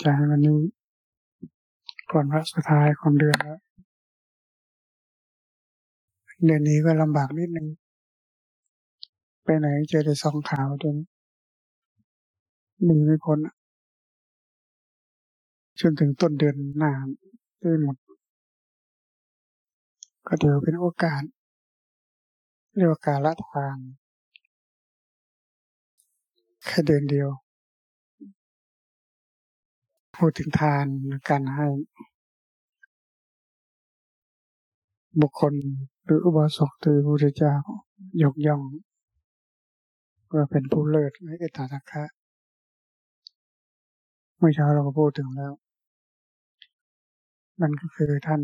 ใจวันนี้ก่อนพระสุดท้ายของเดือนแล้ว เดือนนี้ก็ลำบากนิดนึง ไปไหนเจอแต่ซองขาวจนหนีไม่พ้นจนถึงต้นเดือนหน้าได้หมด ก็เดี๋ยวเป็นโอกาสเรียกว่าการละทานแค่เดือนเดียว พูดถึงทานการให้ บุคคลหรืออุบาสกหรือพระพุทธเจ้ายกย่องว่าเป็นผู้เลิศในเอตตะคะเมื่อเช้าเราก็พูดถึงแล้ว นั่นก็คือท่าน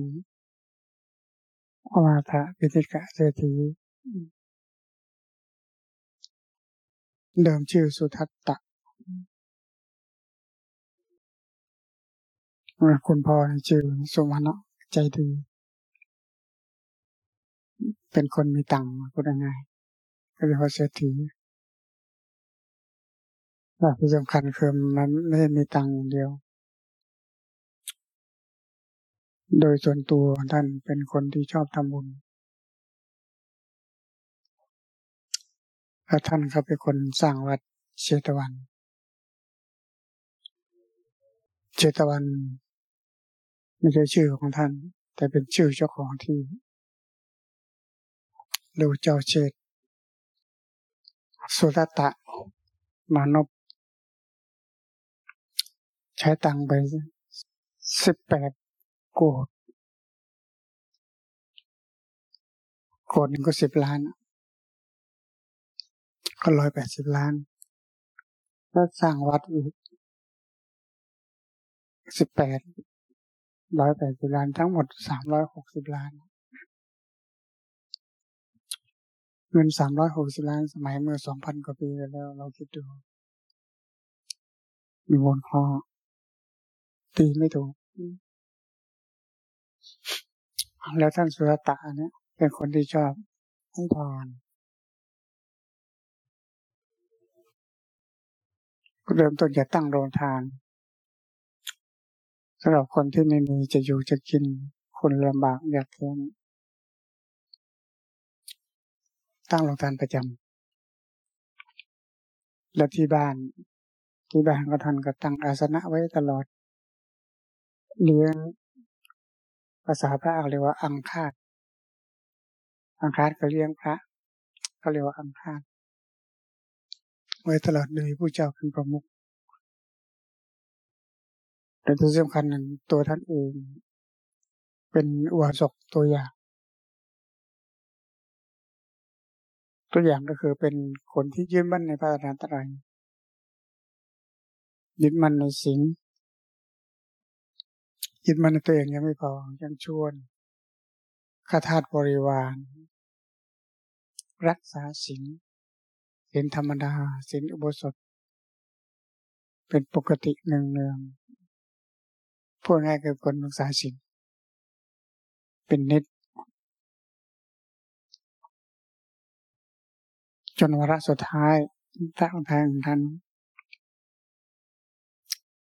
อมาตะปิติกะเศรษฐีเดิมชื่อสุทัตตะ คุณพ่อชื่อสุวรรณใจดี เป็นคนมีตังค์พูดง่ายก็เรียกว่าเศรษฐีแต่ที่สำคัญคือมันไม่ได้มีตังค์อย่างเดียว โดยส่วนตัวท่านเป็นคนที่ชอบทำบุญและท่านเขาเป็นคนสร้างวัดเชตวัน เชตวัน ไม่ใช่ชื่อของท่าน แต่เป็นชื่อเจ้าของที่เรียกเจ้าเชตสุตตะ มานพใช้ตังไปสิบแปดโกดโกดหนึ่งก็สิบล้าน ก็ร้อยแปดสิบล้าน แล้วสร้างวัดอีกสิบแปด ร้อยแปดสิบล้านทั้งหมดสามร้อยหกสิบล้าน เงินสามร้อยหกสิบล้านสมัยเมื่อสองพันกว่าปีแล้ว เราคิดดู มีบนพอตีไม่ถูก แล้วท่านสุรตะเนี่ยเป็นคนที่ชอบให้ทานเริ่มต้นจะตั้งโรงทาน สำหรับคนที่ไม่มีจะอยู่จะกินคนลำบากอยากเลี้ยงตั้งโรงทานประจำและที่บ้านที่บ้านก็ท่านก็ตั้งอาสนะไว้ตลอดเลี้ยงภาษาพระเรียกว่าอังคาดอังคาดก็เลี้ยงพระก็เรียกว่าอังคาดไว้ตลอดเลยผู้เจ้าเป็นประมุข แต่ที่สำคัญนั้นตัวท่านเอง เป็นอุบาสกตัวอย่าง ตัวอย่างก็คือเป็นคนที่ยืนมั่นในพระธรรมตรัยยึดมั่นในสิ่งยึดมั่นในตัวเองยังไม่พอยังชวนข้าทาสบริวาร รักษาสิ่งเป็นธรรมดาสินอุโบสถ เป็นปกติเนือง พูดง่ายคือคนรักษาสินเป็นนิด จนวาระสุดท้ายตั้งทางท่าน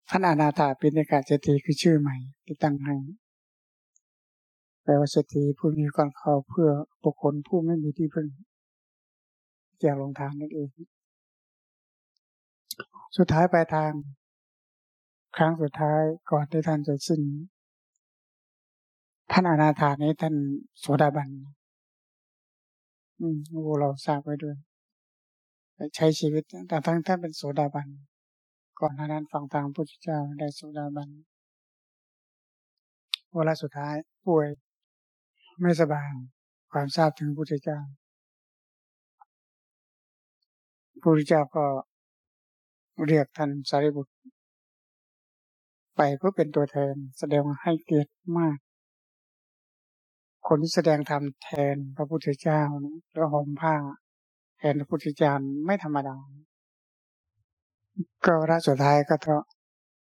ท่านอนาถาปิณิกาเจตีคือชื่อใหม่ที่ตั้งให้แปลว่าเศรษฐีผู้มีก่อนเขาเพื่อบุคคลผู้ไม่มีที่พึ่งอยากลงทางนั่นเอง สุดท้ายปลายทาง ครั้งสุดท้ายก่อนที่ท่านจะสิ้นท่านอนาถานี้ท่านโสดาบัน อืมเราทราบไว้ด้วยใช้ชีวิตแต่ทั้งท่านเป็นโสดาบัน ก่อนหน้านั้นฟังทางพุทธเจ้าได้โสดาบันเวลาสุดท้ายป่วย ไม่สบายความทราบถึงพุทธเจ้าพระพุทธเจ้าก็เรียกท่านสารีบุตร ไปเพื่อเป็นตัวแทน แสดงให้เกียรติมาก คนที่แสดงธรรมแทนพระพุทธเจ้าแล้วห่มผ้า แทนพระพุทธเจ้าไม่ธรรมดา ก็ระสุดท้ายก็เพราะ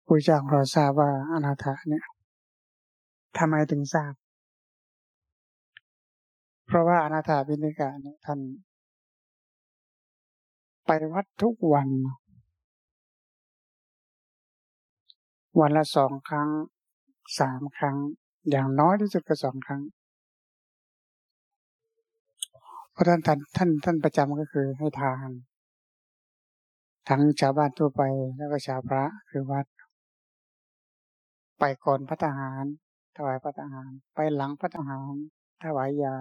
พระเจ้าเราทราบว่าอนาถาเนี่ยทำไมถึงทราบ เพราะว่าอนาถาบิณิกาเนี่ยท่านไปวัดทุกวัน วันละสองครั้งสามครั้ง อย่างน้อยที่สุดก็สองครั้งเพราะท่านท่านท่านท่านประจำก็คือให้ทาน ทั้งชาวบ้านทั่วไปแล้วก็ชาวพระคือวัด ไปก่อนพระทหาร ถวายพระทหาร ไปหลังพระทหาร ถวายยา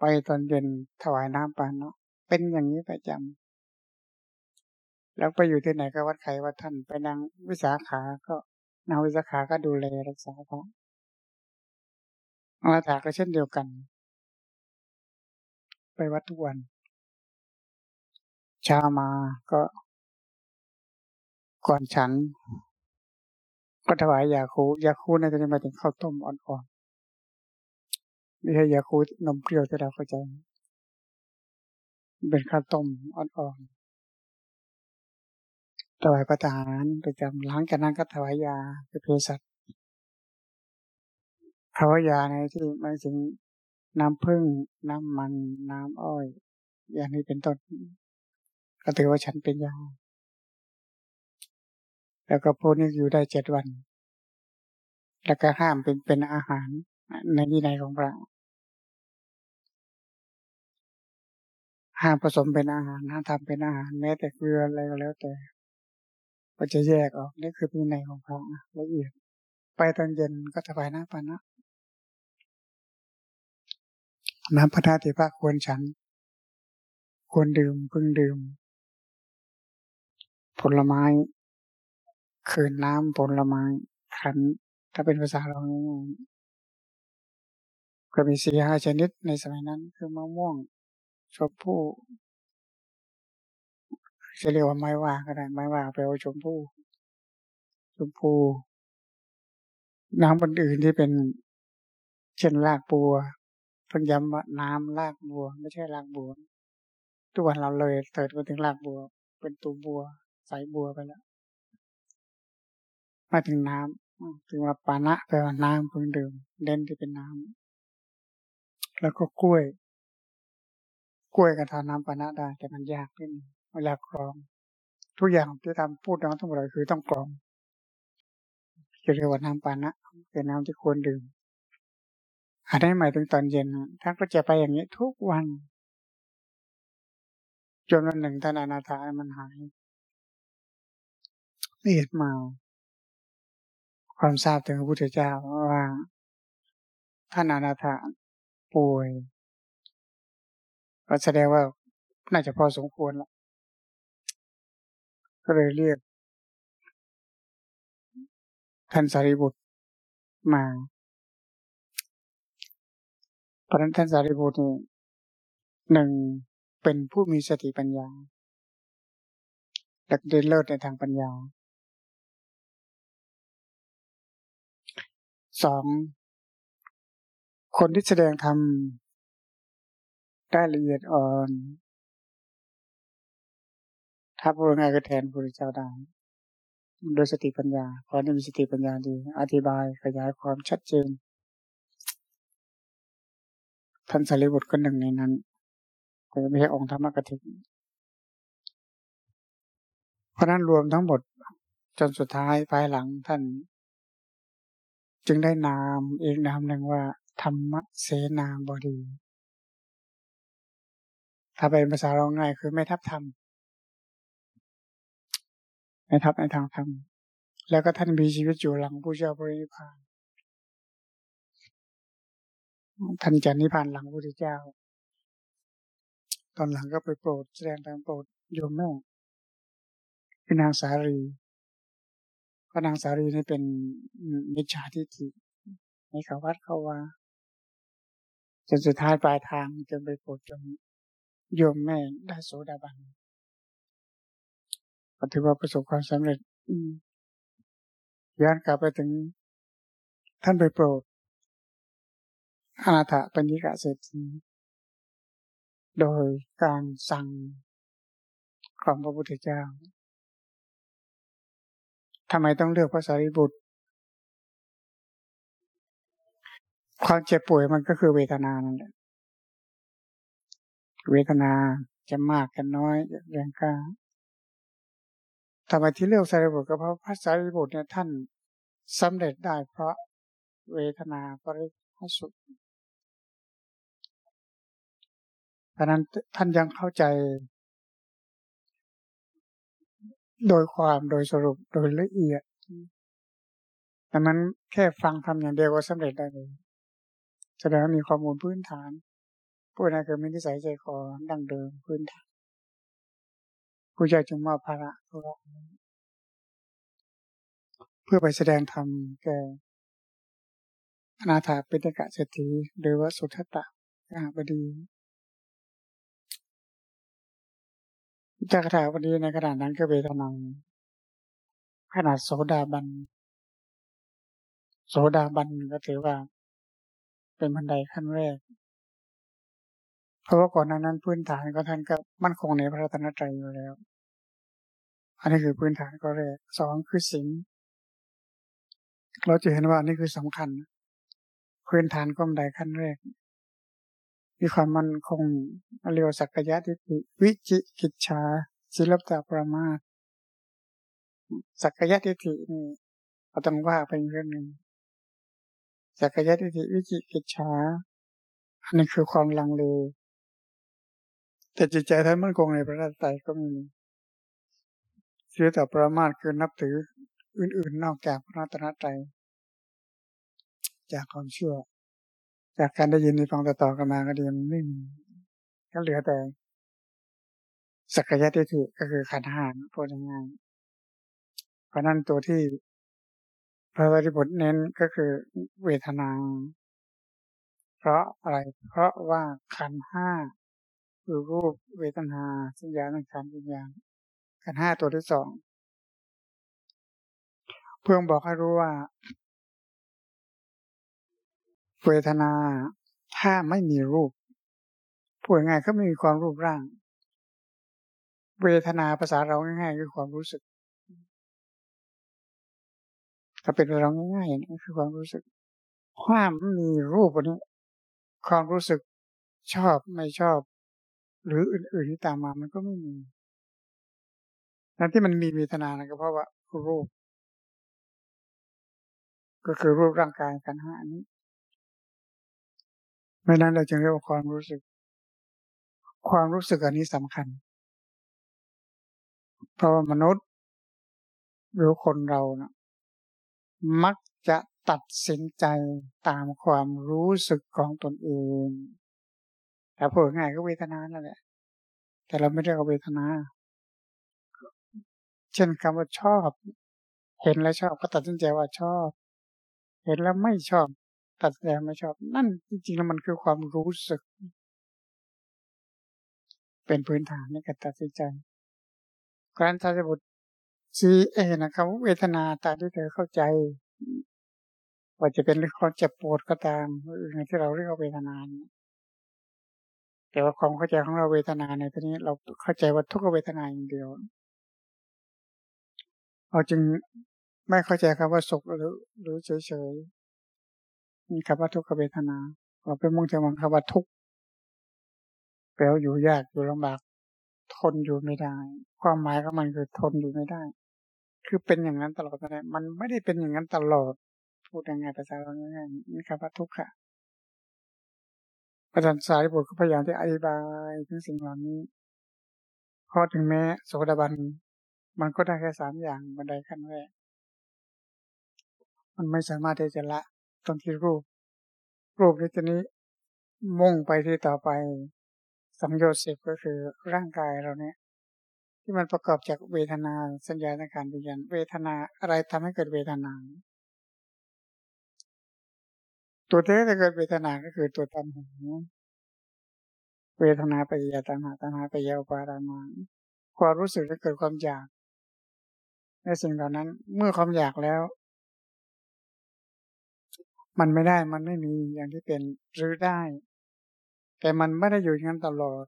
ไปตอนเย็นถวายน้ำปานเนาะเป็นอย่างนี้ประจำแล้วไปอยู่ที่ไหนก็วัดใครวัดท่านไปนางวิสาขาก็ นาวิสาขาก็ดูแลรักษาพระอาถาก็เช่นเดียวกัน ไปวัดทุกวัน เช้ามาก็ ก่อนฉัน ก็ถวายยาคูยาคูในที่นี้มาถึงข้าวต้มอ่อนๆไม่ใช่ยาคูนมเปรี้ยวที่เราเข้าใจ เป็นข้าวต้มอ่อนๆ ถวายพระทารประจำหลังจากนั้นก็ถวายยาเป็นเภสัชถวายยาในที่หมายถึงน้ำผึ้งน้ำมันน้ำอ้อย อย่างนี้เป็นต้น ก็ถือว่าฉันเป็นยา แล้วก็พวกนี้อยู่ได้เจ็ดวัน แล้วก็ห้ามเป็นเป็นอาหารในที่ในของพระห้ามผสมเป็นอาหารห้ามทำเป็นอาหารแม้แต่เกลืออะไรก็แล้วแต่ ก็จะแยกออกนี่คือพินัยของพระละเอียด ไปตอนเย็นก็ถวายน้ำปานะ น้ำพระธาตุพระควรฉัน ควรดื่มพึงดื่ม ผลไม้ คืนน้ำผลไม้ขัน ถ้าเป็นภาษาเราง่ายๆก็มีสี่ห้าชนิดในสมัยนั้น คือมะม่วงชมพู่ จะเรียกว่าไม้ว่าก็ได้ไม้ว่าแปลว่าชมพู่ชมพู่น้ำบนอื่นที่เป็น เช่นรากบัวพิ่งย้ำว่าน้ำรากบัว ไม่ใช่รากบัว ทุกวันเราเลยเติดมาถึงรากบัว เป็นตูบัว สายบัวไปแล้วมาถึงน้ำถึงว่าปานะแปลว่าน้ำเพิ่งดื่มเด่นที่เป็นน้ำแล้วก็กล้วย กล้วยกับทานน้ำปานะได้แต่มันยากขึ้น เวลากรอง ทุกอย่างที่ทำพูดน้องทั้งหมดคือต้องกรองจะเรียกว่าน้ำปานะ เป็นน้ำที่ควรดื่มอันนี้หมายถึงตอนเย็นท่านก็จะไปอย่างนี้ทุกวัน จนวันหนึ่งท่านอนาถามันหายเอียดมา ความทราบถึงพระพุทธเจ้าว่า ท่านอนาถาป่วย ก็แสดงว่าน่าจะพอสมควรแล้ว ก็เลยเรียก ท่านสารีบุตรมาเพราะนั้นท่านสารีบุตรหนึ่งเป็นผู้มีสติปัญญาและเดินเลิศในทางปัญญาสองคนที่แสดงธรรมได้ละเอียดอ่อน ถ้าพูดง่ายก็แทนพระพุทธเจ้าได้โดยสติปัญญาขอให้มีสติปัญญาดี อธิบายขยายความชัดเจน ท่านสารีบุตรก็หนึ่งในนั้นก็ไม่ใช่องค์ธรรมกถึงเพราะนั้นรวมทั้งหมดจนสุดท้ายภายหลังท่าน จึงได้นามเองนามหนึ่งว่า ธรรมเสนาบดี ถ้าเป็นภาษาเราง่ายคือไม่ทับทำไม่ ทับในทางธรรม แล้วก็ท่านมีชีวิตอยู่หลังผู้เจ้าบริพานท่านจะนิพพานหลังพระเจ้า ตอนหลังก็ไปโปรดแสดงทางโปรดโยมแม่คือนางสารีพระนางสารีนี่เป็นมิจฉาทิฏฐิในขาวัดเขาว่าจนสุดท้ายปลายทางจนไปโปรดจนโยมแม่ได้โสดาบัน ก็ถือว่าประสบความสำเร็จย้อนกลับไปถึงท่านไปโปรดอาณาถปัญญิกะเศรษฐีโดยการสั่งของพระพุทธเจ้าทำไมต้องเลือกพระสารีบุตร ความเจ็บป่วยมันก็คือเวทนานั่นแหละ เวทนาจะมากกันน้อยแรงกล้า ทำไมที่เลือกสารีบุตรก็เพราะพระสารีบุตรเนี่ยท่านสำเร็จได้เพราะเวทนาปริหสุเพราะนั้นท่านยังเข้าใจ โดยความโดยสรุปโดยละเอียดแต่มันแค่ฟังทำอย่างเดียวก็สำเร็จได้เลยแสดงว่ามีข้อมูลพื้นฐานผู้นั้นคือมีนิสัยใจคอดังเดิมพื้นฐาน ผู้ใจจึงมอบภาระพวเราเพื่อไปแสดงธรรมแก่อนาถาปิฎกะเศรษฐีหรือว่าสุทัตตะกาบดีจากถาบดีในขณะนั้นก็เวทนาขนาดโสดาบัน โสดาบันก็ถือว่า เป็นบันไดขั้นแรก เพราะว่าก่อนนั้นพื้นฐานก็ท่านก็มั่นคงในพระรัตนตรัยอยู่แล้ว อันนี้คือพื้นฐานก็แรกสองคือสิงเราจะเห็นว่านี่คือสำคัญ พื้นฐานก้มใดขั้นแรก มีความมั่นคงเรียกสักยะทิฏฐิวิจิกิจชาศิลปะประมาทสักยะทิฏฐินี่เราต้องว่าไปเรื่องหนึ่งสักยะทิฏฐิวิจิกิจชาอันนี้คือความลังเล แต่จิตใจท่านมั่นคงในพระราตรัยก็มีศิลปะประมาทคือนับถืออื่นๆ นอกจากพระรัตนตรัยจากความเชื่อ จากการได้ยินในฟังต่อๆกันมาก็ดีมันไม่มีก็เหลือแต่สักยะทิฏฐิก็คือขันหานพูดง่ายๆเพราะนั้นตัวที่พระวริบทเน้นก็คือเวทนา เพราะอะไร เพราะว่าขันห้า คือรูปเวทนาสัญญาสังขารวิญญาณขันห้าตัวที่สองเพื่อบอกให้รู้ว่า เวทนาถ้าไม่มีรูปพูดง่ายก็ไม่มีความรูปร่าง เวทนาภาษาเราง่ายๆคือความรู้สึกถ้าเป็นเราง่ายๆนี่คือความรู้สึกความมีรูปนี้ความรู้สึกชอบไม่ชอบ หรืออื่นๆที่ตามมามันก็ไม่มีนั่นที่มันมีเวทนานะก็เพราะว่ารูป ก็คือรูปร่างกายกันห้านี้ไม่นั้นเราจึงเรียกว่าความรู้สึก ความรู้สึกอันนี้สำคัญ เพราะว่ามนุษย์หรือคนเรานะมักจะตัดสินใจตามความรู้สึกของตนเอง แต่พูดง่ายก็เวทนานั่นแหละ แต่เราไม่เรียกว่าเวทนา เช่นคำว่าชอบ เห็นแล้วชอบก็ตัดสินใจว่าชอบ เห็นแล้วไม่ชอบ ตัดแย่ไม่ชอบ นั่นจริงๆแล้วมันคือความรู้สึก เป็นพื้นฐานในการตัดสินใจการทัศบุตรซีเอนะครับเวทนาตามที่เธอเข้าใจ ว่าจะเป็นเรื่องความเจ็บปวดก็ตามอื่นที่เราเรียกว่าเวทนา แต่ว่าความเข้าใจของเราเวทนาในที่นี้เราเข้าใจว่าทุกเวทนาอย่างเดียว เราจึงไม่เข้าใจคำว่าสุขหรือหรือเฉยๆมีคำว่าทุกขเวทนาเราไปมุ่งถึงคำว่าทุกข์แปลว่าอยู่ยากอยู่ลำบาก ทนอยู่ไม่ได้ ความหมายของมันคือทนอยู่ไม่ได้ คือเป็นอย่างนั้นตลอดไปมันไม่ได้เป็นอย่างนั้นตลอด พูดยังไงภาษาเราง่ายๆมีคำว่าทุกข์ค่ะ อาจารย์สายบุตรก็พยายามที่อธิบายถึงสิ่งเหล่านี้เพราะถึงแม้โสดาบัน มันก็ได้แค่สามอย่างบันไดขั้นแรก มันไม่สามารถที่จะละตรงที่รูป รูปในตัวนี้มุ่งไปที่ต่อไปสังโยชน์สิบก็คือร่างกายเราเนี่ย ที่มันประกอบจากเวทนาสัญญาในการวิญญาณเวทนาอะไรทำให้เกิดเวทนา ตัวเท้ที่เกิดเวทนาก็คือตัวตัณหาเวทนาไปยาตัณหาตัณหาไปยาปารามาความรู้สึกที่เกิดความอยากในสิ่งเหล่านั้น เมื่อความอยากแล้ว มันไม่ได้มันไม่มีอย่างที่เป็นหรือได้ แต่มันไม่ได้อยู่อย่างนั้นตลอด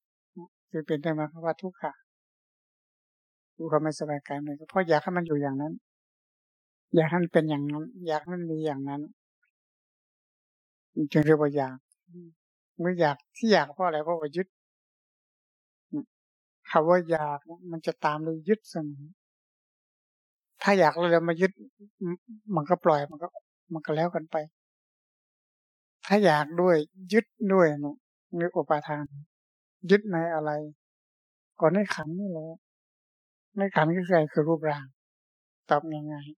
คือเป็นได้มาะว่าทุกข์ค่ะดูความไม่สบายกายเลยเพราะอยากให้มันอยู่อย่างนั้น อยากให้มันเป็นอย่างนั้น อยากให้มันมีอย่างนั้น จึงเรียกว่าอยากเมื่ออยากที่อยากเพราะอะไรเพราะว่ายึดคำว่าอยากมันจะตามเลยยึดเสมอถ้าอยากเลยมายึด มันก็ปล่อยมันก็ มันก็แล้วกันไป ถ้าอยากด้วยยึดด้วยนี่อุปาทาน ยึดในอะไร ก่อนในขันนี่แหละในขันก็คือคือรูปร่าง ตอบง่ายๆ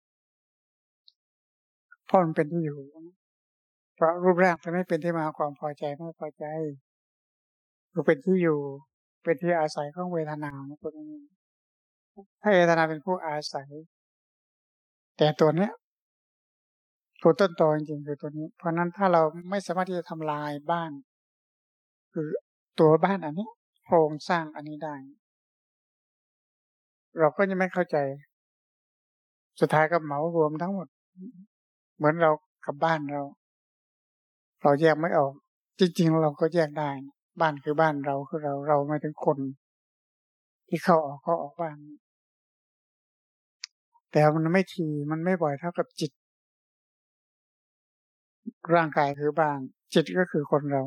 เพราะมันเป็นที่อยู่ เพราะรูปร่างจะไม่เป็นที่มาความพอใจไม่พอใจคือเป็นที่อยู่เป็นที่อาศัยของเวทนาตัวนี้ ถ้าเวทนาเป็นผู้อาศัย แต่ตัวเนี้ยตัวต้นตอจริงๆคือตัวนี้ เพราะนั้นถ้าเราไม่สามารถที่จะทำลายบ้าน คือตัวบ้านอันนี้โครงสร้างอันนี้ได้ เราก็ยังไม่เข้าใจ สุดท้ายก็เหมารวมทั้งหมด เหมือนเรากับบ้านเรา เราแยกไม่ออก จริง ๆ เราก็แยกได้ บ้านคือบ้านเราคือเราเราไม่ถึงคน ที่เข้าออกก็ออกบ้าน แต่มันไม่ทีมันไม่บ่อยเท่ากับจิต ร่างกายคือบ้าน จิตก็คือคนเรา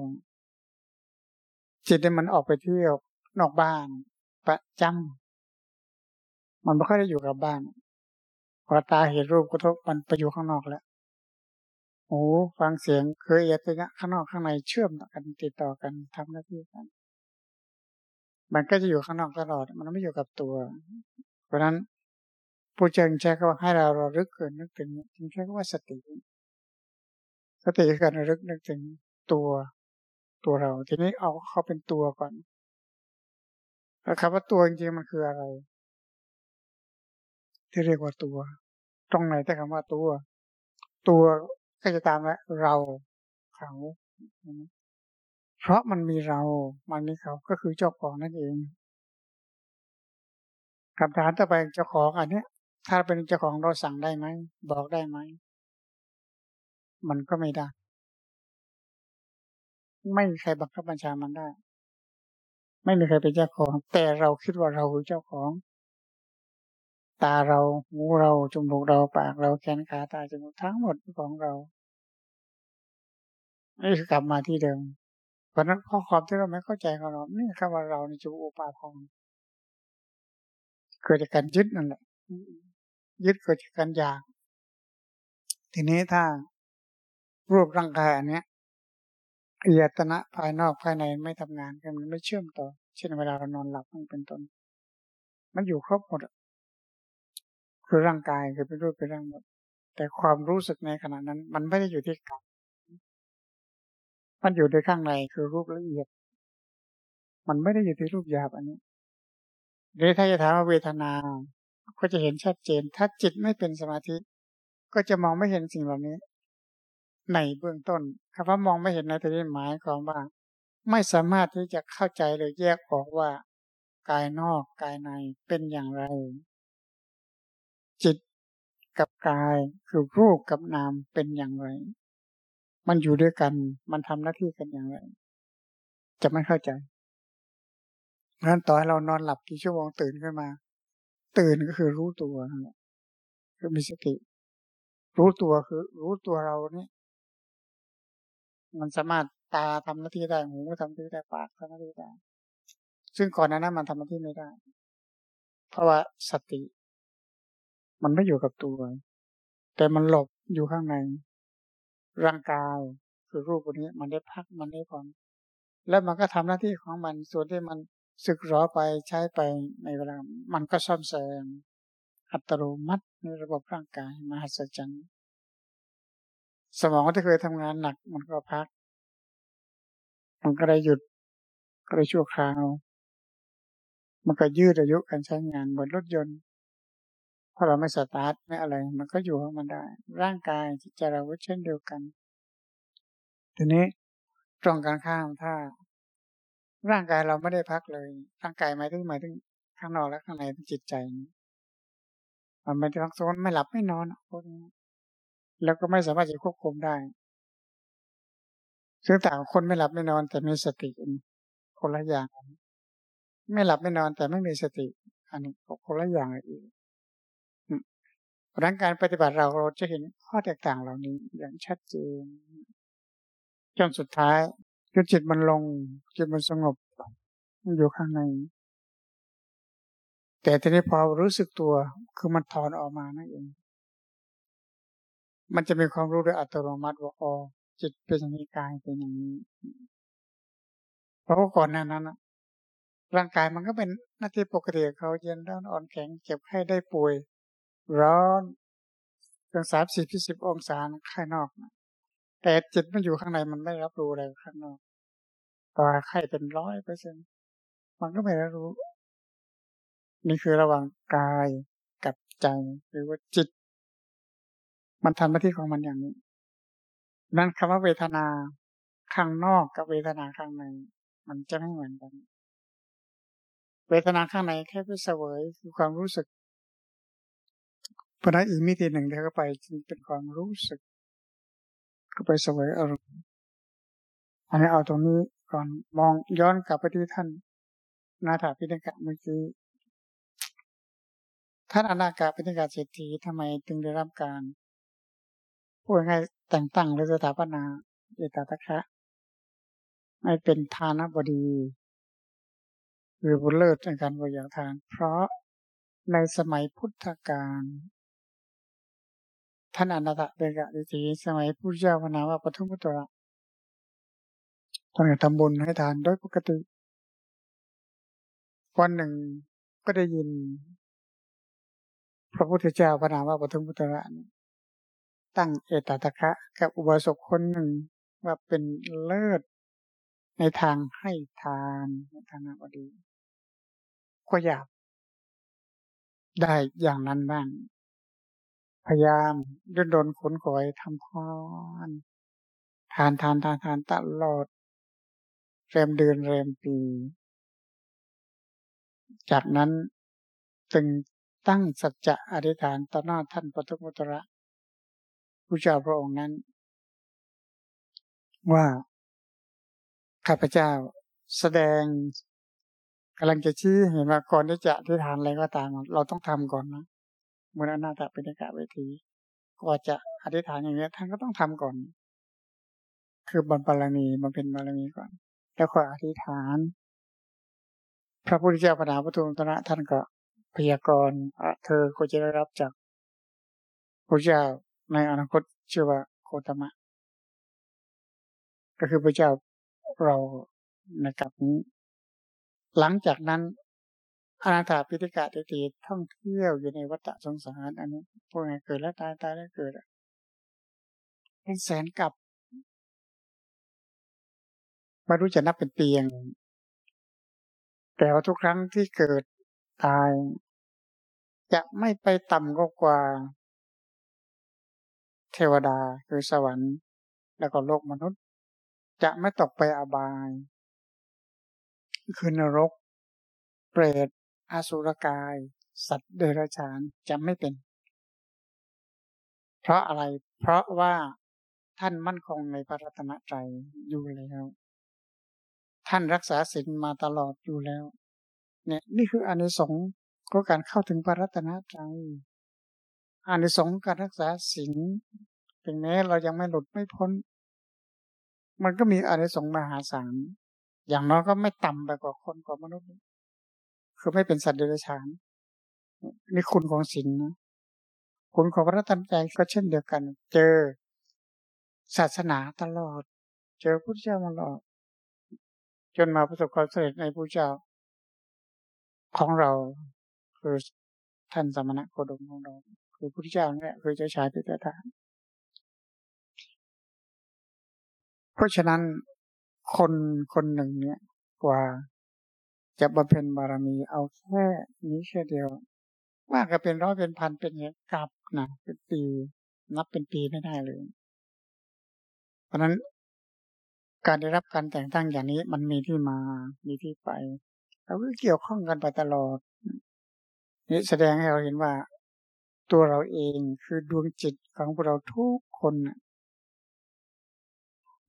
จิตเนี่ยมันออกไปเที่ยวนอกบ้าน ประจำมันไม่ค่อยได้อยู่กับบ้านพอตาเห็นรูปกระทบมันไปอยู่ข้างนอกแล้ว หูฟังเสียงเคยเอียดเนี้ยข้างนอกข้างในเชื่อมกันติดต่อกันทำหน้าที่กัน มันก็จะอยู่ข้างนอกตลอด มันไม่อยู่กับตัว เพราะนั้นผู้เจงใช้คำว่าให้เราราลึกเกินนึกถึงจึงใช้คำว่าสติ สติคือการระลึกนึกถึงตัวตัวเรา ทีนี้เอาเขาเป็นตัวก่อนแล้วคำว่าตัวจริงๆมันคืออะไร ที่เรียกว่าตัว ตรงไหนแต่คำว่าตัว ตัว ก็จะตามว่าเราเขาเพราะมันมีเรา มันมีเขาก็คือเจ้าของนั่นเองคำถามต่อไปเจ้าของอันนี้ถ้าเป็นเจ้าของเราสั่งได้ไหมบอกได้ไหมมันก็ไม่ได้ ไม่มีใครบังคับบัญชามันได้ ไม่มีใครเป็นเจ้าของ แต่เราคิดว่าเราคือเจ้าของ ตาเรา หูเรา จมูกเรา ปากเราแขนขาตาจมูกทั้งหมดของเรา นี่คือกลับมาที่เดิม เพราะนั้นข้อความที่เราไม่เข้าใจของเรานี่คำว่าเราในจูโอปาทองเกิดจากการยึดนั่นแหละ ยึดเกิดจากการอยาก ทีนี้ถ้ารูปร่างกายอันเนี้ยอายตนะภายนอกภายในไม่ทำงานกันมันไม่เชื่อมต่อ เช่นเวลาเรานอนหลับมันเป็นต้น มันอยู่ครบหมด คือร่างกายคือเป็นรูปเป็นร่างหมด แต่ความรู้สึกในขณะนั้น มันไม่ได้อยู่ที่กายมันอยู่ในข้างในคือรูปละเอียด มันไม่ได้อยู่ที่รูปหยาบอันนี้หรือถ้าจะถามว่าเวทนา ก็จะเห็นชัดเจน ถ้าจิตไม่เป็นสมาธิ ก็จะมองไม่เห็นสิ่งเหล่านี้ ในเบื้องต้นคำว่ามองไม่เห็นในที่นี้หมายความว่า ไม่สามารถที่จะเข้าใจหรือแยกออกว่ากายนอกกายในเป็นอย่างไร จิตกับกายคือรูปกับนามเป็นอย่างไร มันอยู่ด้วยกัน มันทำหน้าที่กันอย่างไร จะไม่เข้าใจเพราะฉะนั้นต่อให้เรานอนหลับกี่ชั่วโมงตื่นขึ้นมา ตื่นก็คือรู้ตัวคือมีสติ รู้ตัวคือ รู้ตัวเราเนี่ยมันสามารถตาทำหน้าที่ได้หูทำหน้าที่ได้ปากทำหน้าที่ได้ ซึ่งก่อนนั้นมันทำหน้าที่ไม่ได้ เพราะว่าสติ มันไม่อยู่กับตัว แต่มันหลบอยู่ข้างใน ร่างกายคือรูปตัวนี้ มันได้พักมันได้ผ่อนแล้วมันก็ทำหน้าที่ของมันส่วนที่มันสึกรอไปใช้ไปในเวลา มันก็ซ่อมแซมอัตโนมัติในระบบร่างกายมหัศจรรย์สมองที่เคยทำงานหนัก มันก็พัก มันก็ได้หยุดก็ได้ชั่วคราว มันก็ยืดอายุการใช้งานเหมือนรถยนต์ พอเราไม่สตาร์ทไม่อะไร มันก็อยู่ของมันได้ ร่างกายจิตใจเราก็เช่นเดียวกัน ทีนี้ตรงกันข้ามถ้า ร่างกายเราไม่ได้พักเลย ร่างกายหมายถึงหมายถึงข้างนอกและข้างในจิตใจ มันไม่ได้พักโซนไม่หลับไม่นอนพวกนี้แล้วก็ไม่สามารถจะควบคุมได้ซึ่งต่างคนไม่หลับไม่นอน แต่มีสติคนละอย่าง ไม่หลับไม่นอนแต่ไม่มีสติ อันนี้คนละอย่างอีก เพราะนั้นการปฏิบัติเราเราจะเห็นข้อแตกต่างเหล่านี้อย่างชัดเจนจนสุดท้ายจนจิตมันลง จิตมันสงบมันอยู่ข้างใน แต่ทีนี้พอรู้สึกตัวคือมันถอนออกมานั่นเอง มันจะมีความรู้โดยอัตโนมัติว่าอ๋อจิตเป็นอย่างนี้กายเป็นอย่างนี้ เพราะว่าก่อนหน้านั้นร่างกายมันก็เป็นหน้าที่ปกติเขาเย็นร้อนอ่อนแข็งเจ็บไข้ได้ป่วย ร้อนเกินสามสิบสิบองศาข้างนอกนะแต่จิตมันอยู่ข้างในมันไม่รับรู้อะไรข้างนอก ต่อไข้เป็นร้อยเปอร์เซ็นมันก็ไม่รับรู้ นี่คือระหว่างกายกับใจหรือว่าจิต มันทำหน้าที่ของมันอย่างนี้ นั่นคำว่าเวทนาข้างนอกกับเวทนาข้างใน มันจะไม่เหมือนกัน เวทนาข้างในแค่ไปเสวยคือความรู้สึก เพราะนั้นอีกมิติหนึ่งเดียวก็ไปเป็นความรู้สึก ก็ไปเสวยอารมณ์อันนี้เอาตรงนี้ก่อนมองย้อนกลับไปที่ท่านนาถาพิณกะเมื่อกี้ท่านอนาคาพิณกะเศรษฐีทำไมจึงได้รับการพูดง่ายแต่งตั้งหรือสถาปนาเอตตะคะไม่เป็นทานบดีหรือบุญเลิศในการบริจาคทาน เพราะในสมัยพุทธกาล ท่านอนาถเบกะดิจีสมัยพุทธเจ้าพนาว่าปทุมพุตระท่านทำบุญให้ทานโดยปกติ วันหนึ่งก็ได้ยิน พระพุทธเจ้าพนาว่าปทุมพุตระตั้งเอตตะคะกับอุบาสกคนหนึ่งว่าเป็นเลิศในทางให้ทานในทางบดีก็อยากได้อย่างนั้นบ้าง พยายามดิ้นรนขนขอยทำทานทานทานทานทานตลอดแรมเดือนแรมปี จากนั้นจึงตั้งสัจจะอธิษฐานต่อหน้าท่านปทุมุตระผู้เจ้าพระองค์นั้น ว่าข้าพเจ้าแสดงกำลังจะชี้เห็นว่าก่อนที่จะอธิษฐานอะไรก็ตาม เราต้องทำก่อนนะ เมื่อนาตเป็นกะเวทีก็จะอธิษฐานอย่างนี้ท่านก็ต้องทำก่อน คือบรบารมีมันเป็นบารมีก่อน แล้วก็อธิษฐาน พระพุทธเจ้าปนาพุทธตระท่านก็พยากรณ์เธอก็จะได้รับจากพระเจ้าในอนาคตชื่อว่าโคตมะ ก็คือพระเจ้าเราในกับนี้ หลังจากนั้น อนาถาพิธิกาติตีท่องเที่ยวอยู่ในวัฏสงสารอันนี้พวกไงเกิดแล้วตายตายแล้วเกิดเป็นแสนกับไม่รู้จะนับเป็นปียังแต่ว่าทุกครั้งที่เกิดตาย จะไม่ไปต่ำกว่า เทวดาคือสวรรค์ แล้วก็โลกมนุษย์ จะไม่ตกไปอบาย คือนรก เปรต อสุรกาย สัตว์เดรัจฉานจะไม่เป็น เพราะอะไร เพราะว่าท่านมั่นคงในพระรัตนตรัยอยู่แล้ว ท่านรักษาศีลมาตลอดอยู่แล้ว เนี่ยนี่คืออานิสงส์ของการเข้าถึงพระรัตนตรัยอานิสงส์การรักษาศีลถึงแม้เรายังไม่หลุดไม่พ้น มันก็มีอานิสงส์มหาศาลอย่างน้อยก็ไม่ต่ำไปกว่าคนกว่ามนุษย์ คือไม่เป็นสัตว์เดรัจฉานนี่คุณของศีลนะคุณของพระธรรมใจก็เช่นเดียวกัน เจอศาสนาตลอด เจอพระเจ้ามาตลอด จนมาประสบความสำเร็จในพระเจ้า ของเราคือท่านสมณะโคดมของเราคือพระเจ้าเนี่ยคือเจ้าชายที่เจ้าทานเพราะฉะนั้นคนคนหนึ่งเนี่ยกว่า จะบำเพ็ญบารมีเอาแค่นี้แค่เดียวว่าก็เป็นร้อยเป็นพันเป็นเงี้ยกลับนะเป็นปี นับเป็นปีไม่ได้เลย เพราะนั้นการได้รับการแต่งตั้งอย่างนี้มันมีที่มา มีที่ไปแล้วก็เกี่ยวข้องกันไปตลอด นี่แสดงให้เราเห็นว่า ตัวเราเองคือดวงจิตของพวกเราทุกคน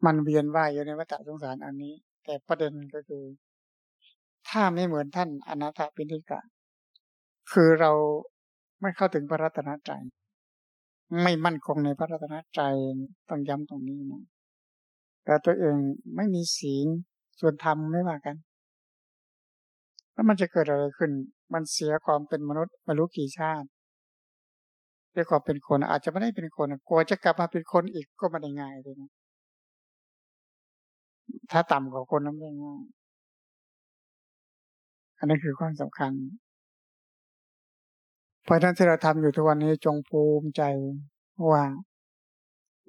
มันเวียนว่ายอยู่ในวัฏสงสารอันนี้ แต่ประเด็นก็คือ ถ้าไม่เหมือนท่านอนาถปิณิกะ คือเราไม่เข้าถึงพระรัตนตรัยไม่มั่นคงในพระรัตนตรัยต้องย้ำตรงนี้นะแต่ตัวเองไม่มีศีลส่วนธรรมไม่ว่ากัน แล้วมันจะเกิดอะไรขึ้น มันเสียความเป็นมนุษย์ไม่รู้กี่ชาติด้วยความเป็นคนอาจจะไม่ได้เป็นคนกลัวจะกลับมาเป็นคนอีกก็ไม่ได้ง่ายเลยนะถ้าต่ำกว่าคนนั้นไม่ง่าย อันนี้คือความสำคัญ เพราะนั้นที่เราทำอยู่ทุกวันนี้จงภูมิใจว่า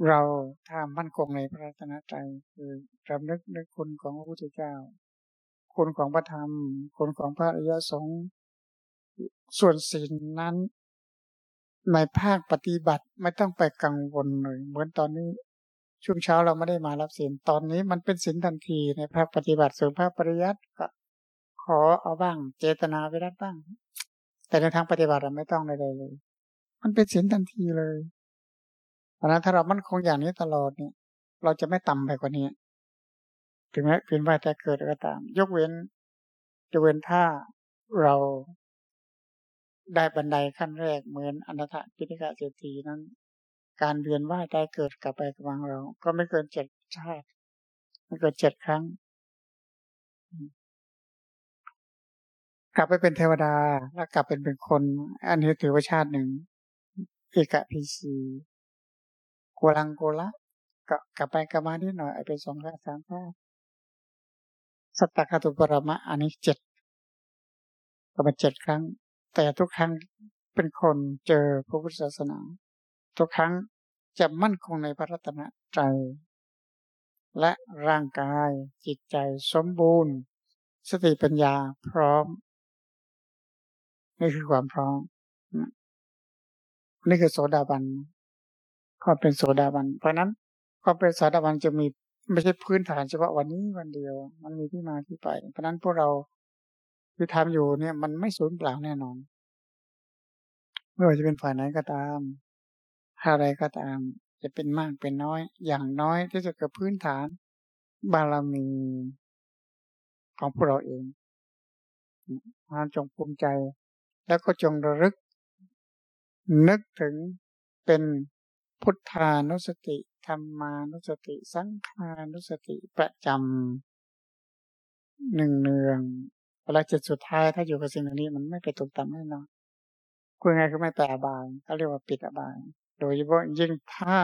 เราถ้ามั่นคงในพระรัตนตรัยคือรำลึกในคุณของพระพุทธเจ้า คุณของพระธรรม คุณของพระอริยสงฆ์ส่วนศีลนั้น ในภาคปฏิบัติไม่ต้องไปกังวลเลยเหมือนตอนนี้ช่วงเช้าเราไม่ได้มารับศีลตอนนี้มันเป็นศีลทันทีในภาคปฏิบัติส่วนภาคปริยัติก็ ขอเอาบ้าง เจตนาไปรัดบ้าง แต่ในทางปฏิบัติเราไม่ต้องเลยเลย มันเป็นศีลทันทีเลยเพราะนั้นถ้าเรามั่นคงอย่างนี้ตลอดเนี่ย เราจะไม่ต่ำไปกว่านี้ ถึงแม้เพียนว่าจะเกิดก็ตาม ยกเว้นจะเว้นถ้าเราได้บันไดขั้นแรกเหมือนอนัตปิฎกเศรษฐีนั้น การเวียนว่ายได้เกิดกลับไปกับเรา ก็ไม่เกินเจ็ดชาติไม่เกินเจ็ดครั้ง กลับไปเป็นเทวดา แล้วกลับเป็นเป็นคน อันนี้ถือว่าชาติหนึ่งเอกพีซีโกลังโกละก็กลับไปกลับมาที่หน่อยเป็นสองชาติสามชาติสัตตคตุปรมะอันนี้เจ็ดก็เป็นเจ็ดครั้ง แต่ทุกครั้งเป็นคนเจอพระพุทธศาสนา ทุกครั้งจะมั่นคงในพระรัตนตรัยและร่างกายจิตใจสมบูรณ์ สติปัญญาพร้อม นี่คือความพร้อมนี่คือโสดาบันความเป็นโสดาบัน เพราะนั้นความเป็นโสดาบันจะมีไม่ใช่พื้นฐานเฉพาะวันนี้วันเดียว มันมีที่มาที่ไป เพราะนั้นพวกเราที่ทำอยู่เนี่ย มันไม่สูญเปล่าแน่นอน ไม่ว่าจะเป็นฝ่ายไหนก็ตามอะไรก็ตาม จะเป็นมากเป็นน้อย อย่างน้อยที่จะเกิดพื้นฐาน บารมีของพวกเราเองมาจงภูมิใจ แล้วก็จงระลึก นึกถึงเป็นพุทธานุสติธรรมานุสติ สังขานุสติประจำหนึ่งเนืองเวลาจุดสุดท้ายถ้าอยู่กับสิ่งนี้มันไม่ไปตกต่ำแน่นอนคุยไงคือไม่ไปอบายเขาเรียกว่าปิดอบาย โดยเฉพาะยิ่งถ้า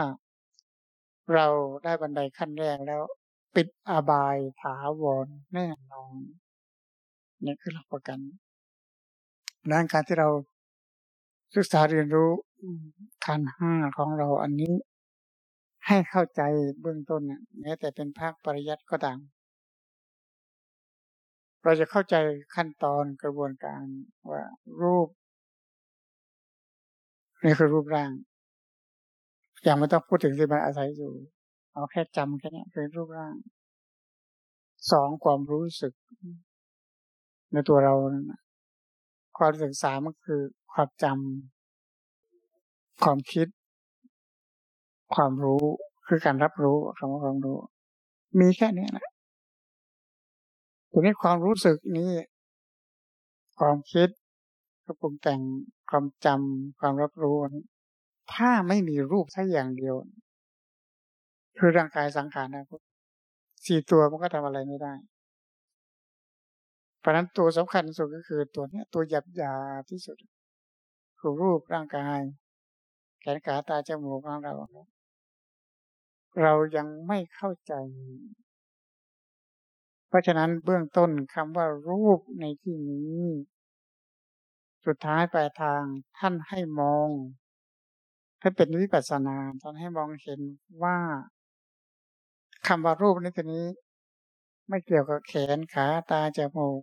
เราได้บันไดขั้นแรกแล้ว ปิดอบายถาวรแน่นอนนี่คือหลักประกัน ดังการที่เราศึกษาเรียนรู้ขันห้าของเราอันนี้ ให้เข้าใจเบื้องต้นเนี่ยแม้แต่เป็นภาคปริยัติก็ตามเราจะเข้าใจขั้นตอนกระบวนการว่ารูปนี่คือรูปร่าง อย่างไม่ต้องพูดถึงที่มันอาศัยอยู่ เอาแค่จำแค่นี้คือรูปร่าง สองความรู้สึก ในตัวเรานะ ความรู้สึกสามก็คือความจำความคิด ความรู้คือการรับรู้คำว่าความรู้ มีแค่นี้แหละทีนี้ความรู้สึกนี้ ความคิดก็ปรุงแต่งความจำความรับรู้ ถ้าไม่มีรูปแค่อย่างเดียว คือร่างกายสังขารนะสี่ตัวมันก็ทำอะไรไม่ได้ เพราะนั้นตัวสำคัญสุดก็คือตัวนี้ตัวหยาบหยาที่สุด คือรูปร่างกาย แขนขาตาจมูกของเรา เรายังไม่เข้าใจ เพราะฉะนั้นเบื้องต้นคำว่ารูปในที่นี้ สุดท้ายปลายทางท่านให้มองถ้าเป็นวิปัสสนาท่านให้มองเห็นว่าคำว่ารูปในที่นี้ ไม่เกี่ยวกับแขนขาตาจมูก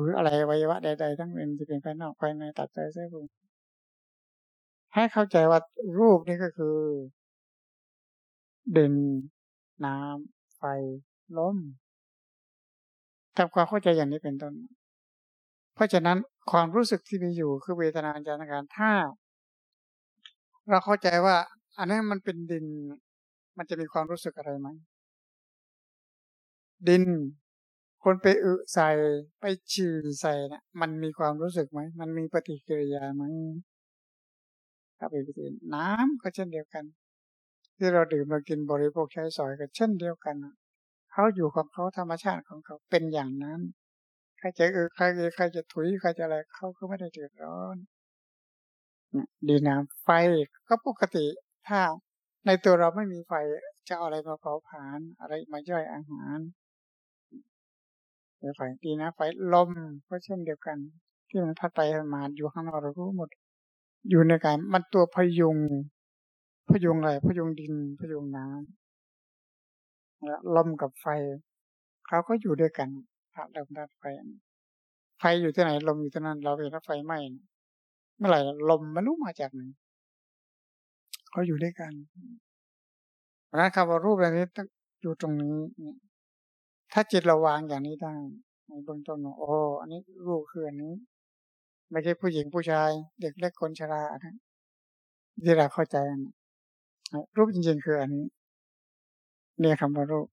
หรืออะไรวัยวะใด ๆ ทั้งเป็นจะเป็นภายนอกภายในตัดใจเส้นผมให้เข้าใจว่ารูปนี้ก็คือดินน้ำไฟลมทำความเข้าใจอย่างนี้เป็นต้น เพราะฉะนั้นความรู้สึกที่มีอยู่คือเวทนาจารการถ้า เราเข้าใจว่า อันนี้มันเป็นดิน มันจะมีความรู้สึกอะไรไหมดิน คนไปอึใส่ไปฉี่ใส่นะมันมีความรู้สึกไหม มันมีปฏิกิริยาไหมถ้าไปป็นน้ำก็เช่นเดียวกัน ที่เราดื่มเรากินบริโภคใช้สอยก็เช่นเดียวกันเขาอยู่ของเขาธรรมชาติของเขาเป็นอย่างนั้นใครจะเออใครใครจะถุยใครจะอะไรเขาก็ไม่ได้เดือดร้อนดีน้ำไฟก็ปกติถ้าในตัวเราไม่มีไฟจะเอาอะไรมาเผาผลาญอะไรมาย่อยอาหาร ไฟดีนะไฟลมก็เช่นเดียวกัน ที่มันพัดไปมาอยู่ข้างนอกเรารู้หมด อยู่ในกายมันตัวพยุง พยุงอะไรพยุงดินพยุงน้ำแลมกับไฟเขาก็อยู่ด้วยกันธาตุลมธาตุไฟ ไฟอยู่ที่ไหน ลมอยู่ที่นั่นเราเห็นว่าไฟไหม้เมื่อไหร่ลมมันรู้มาจากไหนเขาอยู่ด้วยกันเพราะนั้นคำว่ารูปอะไรนี้ต้องอยู่ตรงนี้ ถ้าจิตเราวางอย่างนี้ได้ในเบื้องต้นโอ้อันนี้รูปคืออันนี้ ไม่ใช่ผู้หญิงผู้ชาย เด็กเล็กคนชราอันนั้นที่เราเข้าใจรูปจริงๆคืออันนี้เนี่ยคำว่ารูป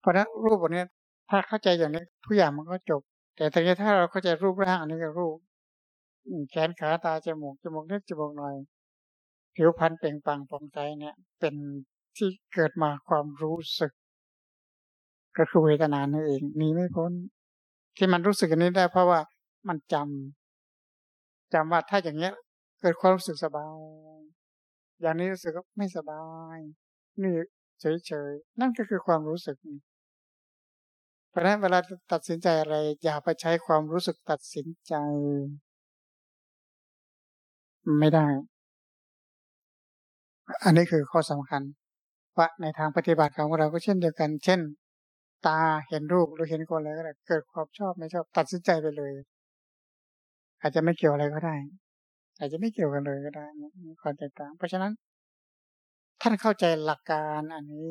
เพราะนั้นรูปอันนี้ถ้าเข้าใจอย่างนี้ทุกอย่างมันก็จบ แต่ทีนี้ถ้าเราเข้าใจรูปร่างอันนี้ก็รูปแขนขาตาจมูกจมูกนิดจมูกหน่อย ผิวพรรณเปล่งปลั่งผ่องใสเนี่ย เป็นที่เกิดมาความรู้สึก ก็คือเวทนานั่นเองหนีไม่พ้น ที่มันรู้สึกอันนี้ได้เพราะว่ามันจำจำว่าถ้าอย่างเงี้ย เกิดความรู้สึกสบาย อย่างนี้รู้สึกไม่สบาย นี่เฉยๆนั่นก็คือความรู้สึก เพราะฉะนั้นเวลาตัดสินใจอะไร อย่าไปใช้ความรู้สึกตัดสินใจ ไม่ได้ อันนี้คือข้อสำคัญว่าในทางปฏิบัติของเราก็เช่นเดียวกัน เช่น ตาเห็นรูปหรือเห็นคนอะไรก็ได้เกิดความชอบไม่ชอบตัดสินใจไปเลย อาจจะไม่เกี่ยวอะไรก็ได้ อาจจะไม่เกี่ยวกันเลยก็ได้ความแตกต่าง เพราะฉะนั้น ท่านเข้าใจหลักการอันนี้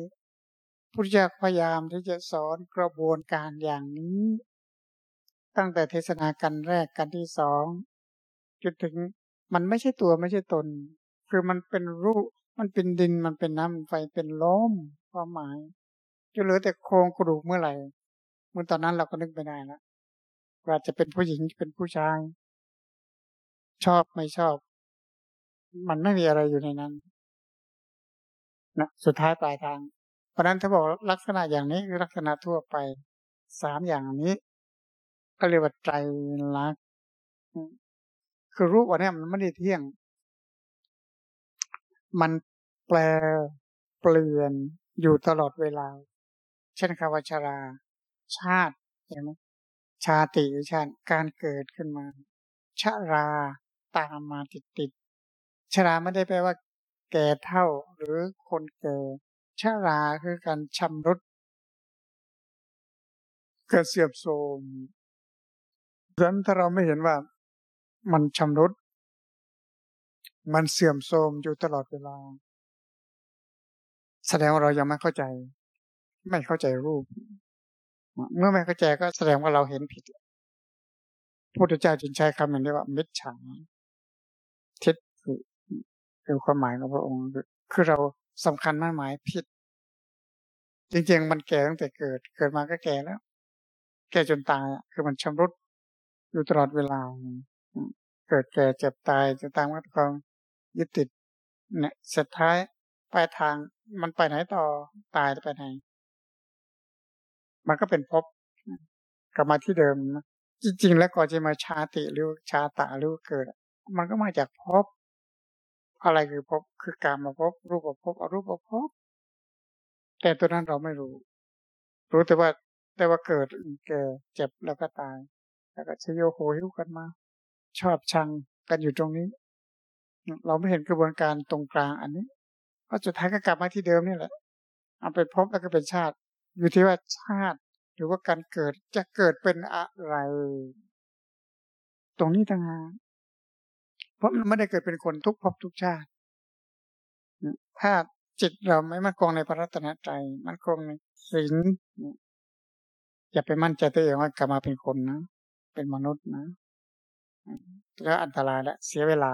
พุทธเจ้าพยายามที่จะสอนกระบวนการอย่างนี้ ตั้งแต่เทศนากันแรกกันที่สองจนถึงมันไม่ใช่ตัวไม่ใช่ตน คือมันเป็นรูป มันเป็นดินมันเป็นน้ำไฟเป็นลมความหมาย จะเหลือแต่โครงกระดูกเมื่อไหร่เมื่อตอนนั้นเราก็นึกไม่ได้แล้วว่าจะเป็นผู้หญิงเป็นผู้ชาย ชอบไม่ชอบ มันไม่มีอะไรอยู่ในนั้นนะสุดท้ายปลายทาง เพราะนั้นถ้าบอกลักษณะอย่างนี้คือลักษณะทั่วไปสามอย่างนี้ ก็เรียกว่าใจรักคือรูปอันนี้มันไม่ได้เที่ยง มันแปลเปลี่ยนอยู่ตลอดเวลา เช่นคำว่าชรา ชาติเห็นไหมชาติชาติการเกิดขึ้นมาชาราตามมาติดติดชราไม่ได้แปลว่า แก่เท่าหรือคนแก่ชาราคือการชำรุดเกิดเสียบโทรมดังนั้นถ้าเราไม่เห็นว่ามันชำรุด มันเสื่อมโทรมอยู่ตลอดเวลา แสดงว่าเรายังไม่เข้าใจ ไม่เข้าใจรูป เมื่อไม่เข้าใจก็แสดงว่าเราเห็นผิดพุทธเจ้าจึงใช้คำนี้ว่ามิจฉาทิฏฐิคือความหมายของพระองค์ คือเราสำคัญมากหมายผิด จริงๆ มันแก่ตั้งแต่เกิด เกิดมาก็แก่แล้ว แก่จนตายคือมันชำรุดอยู่ตลอดเวลา เกิดแก่เจ็บตายจะตามวัฏความยึดติดเนี่ยสุดท้ายปลายทางมันไปไหนต่อตายไปไหน มันก็เป็นภพกลับมาที่เดิมนะจริง ๆ แล้วก่อนจะมาชาติหรือชาตาหรือเกิด มันก็มาจากภพอะไรคือภพคือการมาพบรูปภพอรูปภพแต่ตัวนั้นเราไม่รู้ รู้แต่ว่าแต่ว่าเกิดแก่เจ็บแล้วก็ตาย แล้วก็ชโยโหหิวกันมา ชอบชังกันอยู่ตรงนี้ เราไม่เห็นกระบวนการตรงกลางอันนี้ก็สุดท้ายก็กลับมาที่เดิมนี่แหละเอาไปพบแล้วก็เป็นชาติ อยู่ที่ว่าชาติ หรือว่าการเกิดจะเกิดเป็นอะไร ตรงนี้ต่างหากเพราะมันไม่ได้เกิดเป็นคนทุกภพทุกชาติ ถ้าจิตเราไม่มั่นคงในพระรัตนตรัยมั่นคงในศีลอย่าไปมั่นใจตัวเองว่ากลับมาเป็นคนนะ เป็นมนุษย์นะแล้วอันตรายและเสียเวลา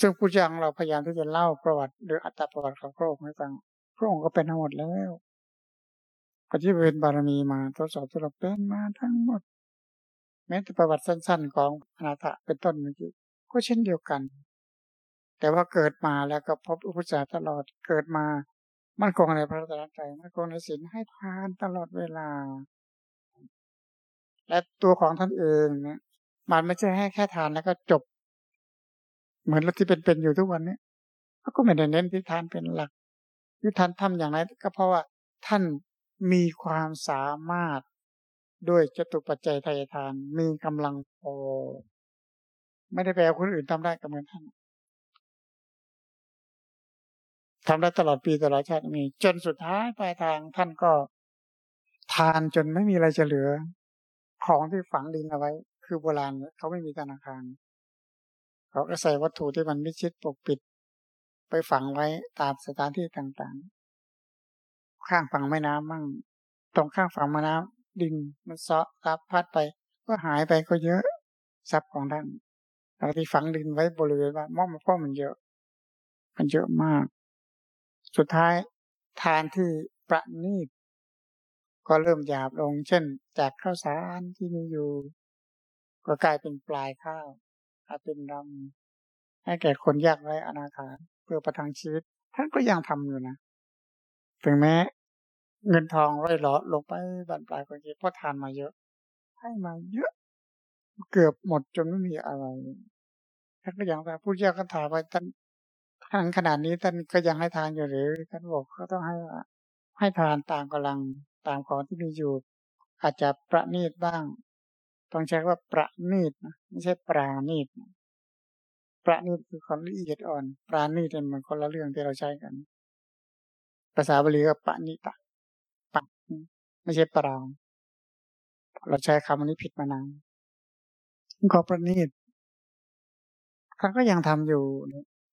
ซึ่งผู้จังเราพยายามที่จะเล่าประวัติ หรืออัตประวัติของพระองค์ให้ฟังพระองค์ก็เป็นทั้งหมดแล้ว ก็ที่เป็นบารมีมาทดสอบทดลองเป็นมาทั้งหมด แม้แต่ประวัติสั้น ๆ ของอนาถะเป็นต้นเมื่อกี้ก็เช่นเดียวกัน แต่ว่าเกิดมาแล้วก็พบอุปจาตลอดเกิดมา มันคงในพระตรัสใจมันคงในศีลให้ทานตลอดเวลา และตัวของท่านเองเนี่ยมันไม่ใช่ให้แค่ทานแล้วก็จบ เหมือนเราที่เป็นๆอยู่ทุกวันนี้ก็ไม่ได้เน้นที่ทานเป็นหลักที่ท่านทำอย่างไรก็เพราะว่าท่าน มีความสามารถด้วยจตุปัจจัยทายทาน มีกำลังพอไม่ได้แปลคนอื่นทำได้กับเหมือนท่านทำได้ตลอดปีตลอดชาติมีจนสุดท้ายปลายทางท่านก็ ทานจนไม่มีอะไรจะเหลือ ของที่ฝังดินเอาไว้ คือโบราณเขาไม่มีธนาคารเขาก็ใส่วัตถุที่มันมิชิดปกปิด ไปฝังไว้ตามสถานที่ต่างๆ ข้างฝั่งแม่น้ำมั่ง ตรงข้างฝั่งแม่น้ำดินมันเซาะรับพัดไป ก็หายไปก็เยอะทรัพย์ของท่านบางที่ฝังดินไว้บริเวณว่ามองมันก็มันเยอะ มันเยอะมาก สุดท้ายทานที่ประณีตก็เริ่มหยาบลง เช่น จากข้าวสารที่มีอยู่ ก็กลายเป็นปลายข้าวกลายเป็นดำให้แก่คนยากไร้อนาถาเพื่อประทังชีวิต ท่านก็ยังทำอยู่นะ ถึงแม้ เงินทองร่อยหลอลงไปบันปลายคนเยเพราะทานมาเยอะ ให้มาเยอะ เกือบหมดจนไม่มีอะไรท่านก็ยังแต่ผู้เจ้าก็ถามไปท่านท่านขนาดนี้ท่านก็ยังให้ทานอยู่หรือท่านบอกก็ต้องให้ให้ทานตามกำลังตามของที่มีอยู่ อาจจะประณีตบ้าง ต้องใช้ว่าประณีตนะไม่ใช่ปราณีตประณีตคือความละเอียดอ่อน ปราณีตเป็นมันคนละเรื่องที่เราใช้กัน ภาษาบาลีก็ปะนิตะปะไม่ใช่ปรางเราใช้คำนี้ผิดมานานขอประณีตท่านก็ยังทำอยู่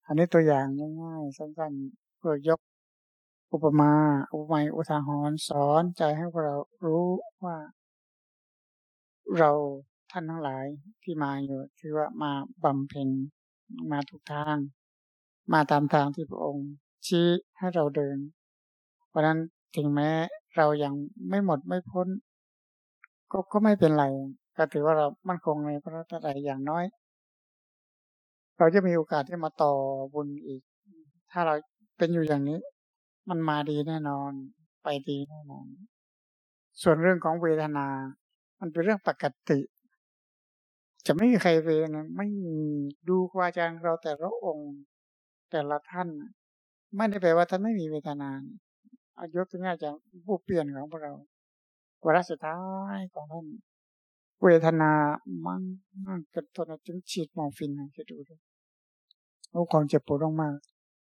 อันนี้ตัวอย่างง่ายๆสั้นๆเพื่อยกอุปมาอุปไมยอุทาหรณ์สอนใจให้พวกเรารู้ว่า เราท่านทั้งหลายที่มาอยู่คือว่ามาบำเพ็ญมาถูกทาง มาตามทางที่พระองค์ชี้ให้เราเดิน ราะนั้นถึงแม้เรายังไม่หมดไม่พ้น ก็ก็ไม่เป็นไร ก็ถือว่าเรามั่นคงในพระตรัยอย่างน้อย เราจะมีโอกาสที่มาต่อบุญอีก ถ้าเราเป็นอยู่อย่างนี้ มันมาดีแน่นอน ไปดีแน่นอน ส่วนเรื่องของเวทนา มันเป็นเรื่องปกติ จะไม่มีใครเวนะไม่มีดูครูอาจารย์เราแต่ละองค์ แต่ละท่าน ไม่ได้แปลว่าท่านไม่มีเวทนา อะยกตัวอย่างจากผู้เปลี่ยนของพวกเราวาระสุดท้ายของท่านเวทนามันมันเกินทนจนฉีดมอร์ฟินให้ดูด้วยโอ้ความเจ็บปวดมาก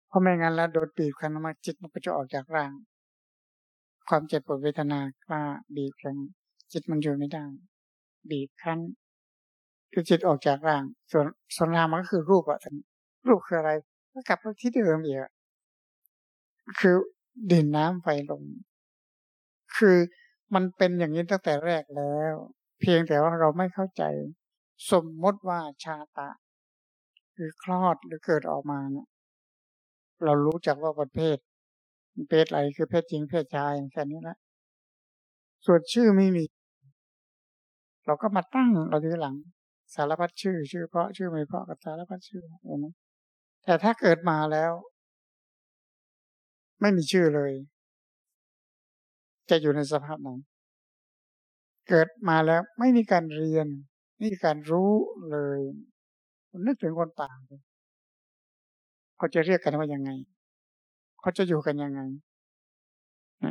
เพราะไม่งั้นแล้วโดนบีบคั้นมาจิตมันก็จะออกจากร่าง ความเจ็บปวดเวทนากล้าบีบคั้นจิตมันอยู่ไม่ได้ บีบคั้นคือจิตออกจากร่าง ส่วนส่วนนามมันก็คือรูปอะท่านรูปคืออะไรก็กลับไปที่เดิมอีกคือ ดินน้ำไฟลมคือมันเป็นอย่างนี้ตั้งแต่แรกแล้ว เพียงแต่ว่าเราไม่เข้าใจ สมมติว่าชาตะ คือคลอดหรือเกิดออกมาเนี่ยเรารู้จักว่าประเภทเพศอะไรคือเพศจริงเพศชายแค่นี้นะส่วนชื่อไม่มี เราก็มาตั้งเราทีหลัง สารพัดชื่อ ชื่อเพราะชื่อไม่เพราะกับสารพัดชื่อเห็นไหมแต่ถ้าเกิดมาแล้ว ไม่มีชื่อเลย จะอยู่ในสภาพไหนเกิดมาแล้วไม่มีการเรียน ไม่มีการรู้เลยนึกถึงคนป่าเลยเขาจะเรียกกันว่ายังไง เขาจะอยู่กันยังไง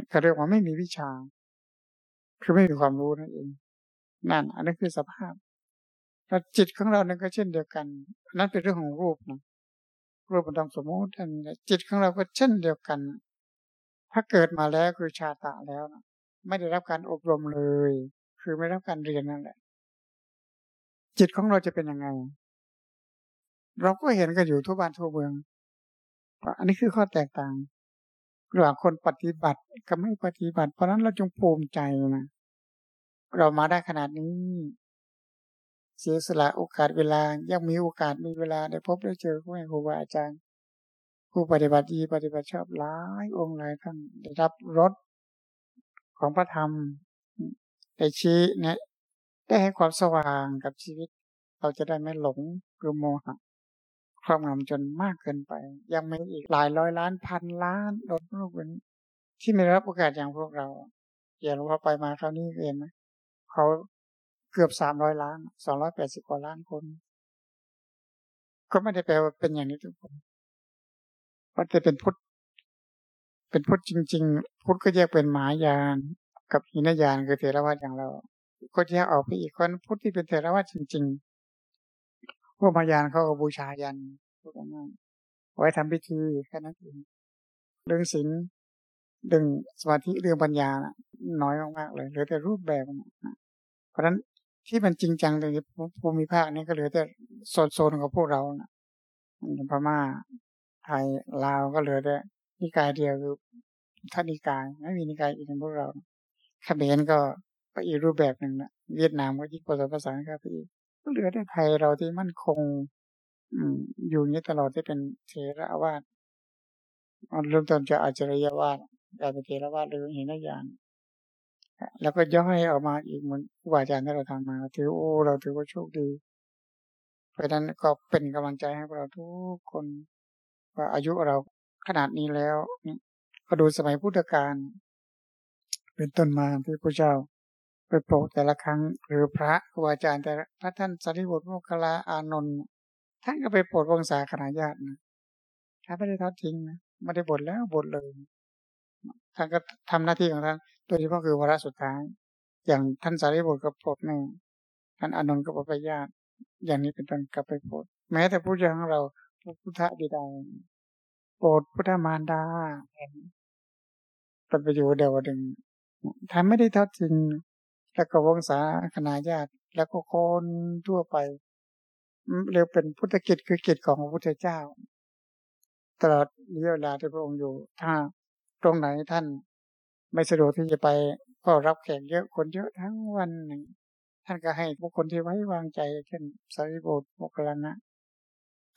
เขาเรียกว่าไม่มีวิชา คือไม่มีความรู้นั่นเอง นั่น อันนี้คือสภาพแล้วจิตของเรานั้นก็เช่นเดียวกัน นั่นเป็นเรื่องของรูปนะ รูปมันต้องสมมติอันนี้จิตของเราก็เช่นเดียวกัน ถ้าเกิดมาแล้วคือชาตะแล้วนะไม่ได้รับการอบรมเลย คือไม่รับการเรียนนั่นแหละ จิตของเราจะเป็นยังไง เราก็เห็นกันอยู่ทั่วบ้านทั่วเมือง อันนี้คือข้อแตกต่างระหว่างคนปฏิบัติกับไม่ปฏิบัติ เพราะนั้นเราจงภูมิใจนะเรามาได้ขนาดนี้ เสียสละโอกาสเวลายังมีโอกาสมีเวลาได้พบได้เจอผู้ครูบาอาจารย์ผู้ปฏิบัติดีปฏิบัติชอบหลายองค์หลายท่านได้รับรสของพระธรรมได้ชี้เนี่ยได้ให้ความสว่างกับชีวิต เราจะได้ไม่หลงหรือโมหะครอบงำจนมากเกินไป ยังมีอีกหลายร้อยล้านพันล้านโดนโลกนที่ไม่รับโอกาสอย่างพวกเราอย่ารู้ว่าไปมาคราวนี้เห็นไหมเขา เกือบสามร้อยล้านสองร้อยแปดสิบกว่าล้านคน ก็ไม่ได้แปลว่าเป็นอย่างนี้ทุกคนเพราจะเป็นพุทธเป็นพุทธจริง ๆ พุทธก็แยกเป็นหมายานกับหินยานคือเทรวาสอย่างเราก็แยกออกไปอีกคนพุทธที่เป็นเทรวาสจริงๆพวกมายานเขาก็บูชายันพูดง่ายไว้ทำพิธีแค่นั้นเองเรื่องศีลเรื่องสมาธิเรื่องปัญญาน้อยมากๆเลยเหลือแต่รูปแบบ เพราะฉะนั้น ที่มันจริงจังในภูมิภาคนี้ก็เหลือแต่โซนๆของพวกเรานะพม่าไทยลาวก็เหลือแต่นิกายเดียวคือท่านิกายไม่มีนิกายอีกในพวกเราเขมรก็ก็อีกรูปแบบหนึ่งนะเวียดนามก็ยิ่งผสมผสานครับพี่ก็เหลือแต่ไทยเราที่มั่นคง อืมอยู่นี้ตลอดที่เป็นเทระวาสมันเริ่มต้นจากอาจริยวาสกลายเป็นเทระวาสหรือหินยาน แล้วก็ย่อยออกมาอีกเหมือนครูบาอาจารย์ที่เราทำมาถือโอ้เราถือว่าโชคดี เพราะฉะนั้นก็เป็นกำลังใจให้เราทุกคนว่าอายุเราขนาดนี้แล้วก็ดูสมัยพุทธกาลเป็นต้นมาที่พระเจ้าไปโปรดแต่ละครั้ง หรือพระครูอาจารย์แต่พระท่านสารีบุตรโมคคลาอานนท์ท่านก็ไปโปรดวงศาคณะญาตินะท่านไม่ได้ทอดทิ้งนะไม่ได้บทแล้วบทเลยท่านก็ทำหน้าที่ของท่าน โดยเฉพาะคือวาระสุดท้าย อย่างท่านสารีบุตรก็โปรดหนึ่งท่านอนนท์ก็โปรดไปญาติอย่างนี้เป็นต้นก็ไปโปรดแม้แต่ผู้เจ้าของเราพุทธบิดาโปรดพุทธมารดาเป็นประโยชน์เดียวดึงท่านไม่ได้ทอดทิ้งแล้วก็วงศาคณะญาติ แล้วก็คนทั่วไปเรียกเป็นพุทธกิจคือกิจของพระพุทธเจ้า ตลอดระยะเวลาที่พระองค์อยู่ ถ้าตรงไหนท่าน ไม่สะดวกที่จะไปก็รับแขกเยอะคนเยอะทั้งวันหนึ่งท่านก็ให้บุคคลที่ไว้วางใจ เช่นสารีบุตรโมกขลานะ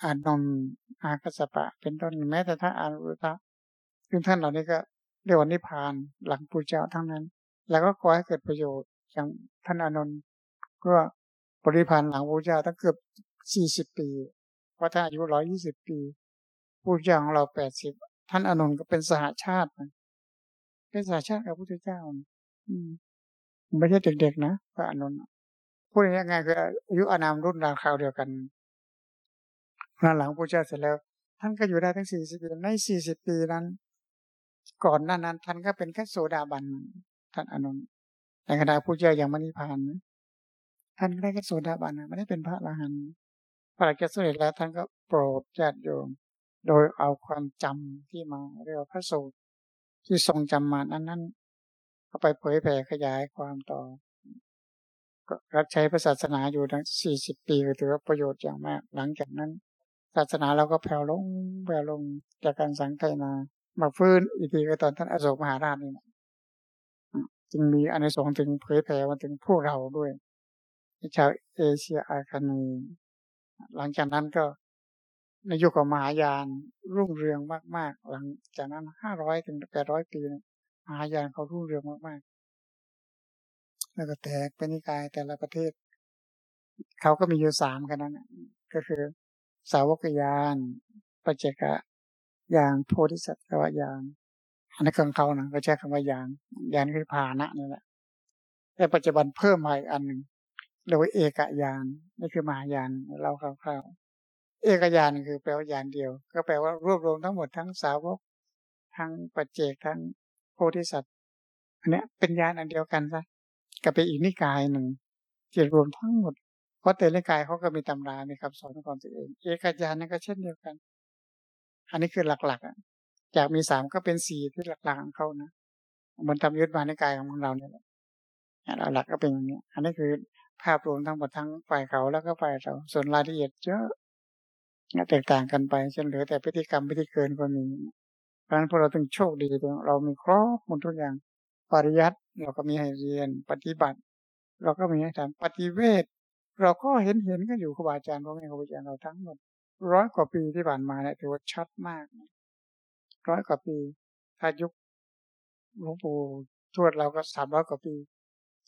อานนมอาคัสปะ เป็นต้นแม้แต่ถ้านอานุตะซึ่งท่านเหล่านี้ก็เรียกว่านิพานหลังปูเจ้าทั้งนั้น แล้วก็ขอให้เกิดประโยชน์อย่างท่านอานนท์ก็ปริพันธ์หลังปูเจ้าตั้งเกือบสี่สิบปี เพราะท่านอายุร้อยี่สิบปีปูเจ้าของเราแปดสิบท่านอานนท์ก็เป็นสหาชาติเป็นสาชาติกับพระพุทธเจ้า อืมไม่ใช่เด็กๆนะพระอานนพูดยังไงคืออายุอานามรุ่นราวคราวเดียวกันหลังพระเจ้าเสร็จแล้ว ท่านก็อยู่ได้ทั้งสี่สิบปีในสี่สิบปีนั้น ก่อนหน้านั้น ท่านก็เป็นแค่โสดาบันท่านอนุนในขณะพระเจ้ายังไม่นิพพานท่านได้แค่โสดาบันไม่ได้เป็นพระอรหันต์พระราชสมเด็จแล้วท่านก็โปรดญาติโยมโดยเอาความจำที่มาเรียกว่าพระสูตร ที่ทรงจำมานั้นนั้นก็ไปเผยแผ่ขยายความต่อก็รับใช้พระศาสนาอยู่ทั้งสี่สิบปีถือว่าประโยชน์อย่างมาก หลังจากนั้น ศาสนาเราก็แผ่วลงแผ่วลงจากการสังเกตนา มาฟื้นอีกทีก็ตอนท่านอโศกมหาราชนี่นะจึงมีอันในสงถึงเผยแผ่มาถึงพวกเราด้วยชาวเอเชียอาคานีหลังจากนั้นก็ ในยุคของมหายานรุ่งเรืองมาก ๆ หลังจากนั้นห้าร้อยถึงแปดร้อยปีมหายานเขารุ่งเรืองมากๆ แล้วก็แตกเป็นนิกายแต่ละประเทศ เขาก็มีอยู่สามกันนั้นก็คือ สาวกยานปัจเจกะยานโพธิสัตวายานอันนี้ของเขานะก็ใช้คำว่ายานยานคือพานะนี่แหละแต่ปัจจุบันเพิ่มมาอีกอันหนึ่งเรียเอกยานนี่คือมหายานเราคร่าวๆ เอกยานคือแปลว่ายานเดียว ก็แปลว่ารวบรวมทั้งหมดทั้งสาวก ทั้งปัจเจกทั้งโพธิสัตว์อันนี้เป็นยานอันเดียวกันซะก็เป็นอีกนิกายหนึ่งที่รวมทั้งหมด เพราะแต่ละกายเขาก็มีตำรา มีคำสอนของตัวเอง เอกญาณนั่นก็เช่นเดียวกัน อันนี้คือหลักๆจากมีสามก็เป็นสี่ที่หลักๆของเขานะมันทำยุทธมาในกายของเราเนี่ยแหละหลักก็เป็นอย่างนี้ อันนี้คือภาพรวมทั้งหมดทั้งฝ่ายเขาแล้วก็ฝ่ายเรา ส่วนรายละเอียดเยอะ แตกต่างกันไปเช่นเหลือแต่พฤติกรรมพฤติเกินก็มี เพราะฉะนั้นพวกเราต้องโชคดีตรงเรามีครบหมดทุกอย่าง ปริยัติเราก็มีให้เรียนปฏิบัติ เราก็มีให้ทำปฏิเวทเราก็เห็นเห็นกันอยู่ครูบาอาจารย์พ่อแม่ครูบาอาจารย์เราทั้งหมดร้อยกว่าปีที่ผ่านมาเนี่ยถือว่าชัดมากร้อยกว่าปี ถ้ายุคหลวงปู่ทวดเราก็สามร้อยกว่าปี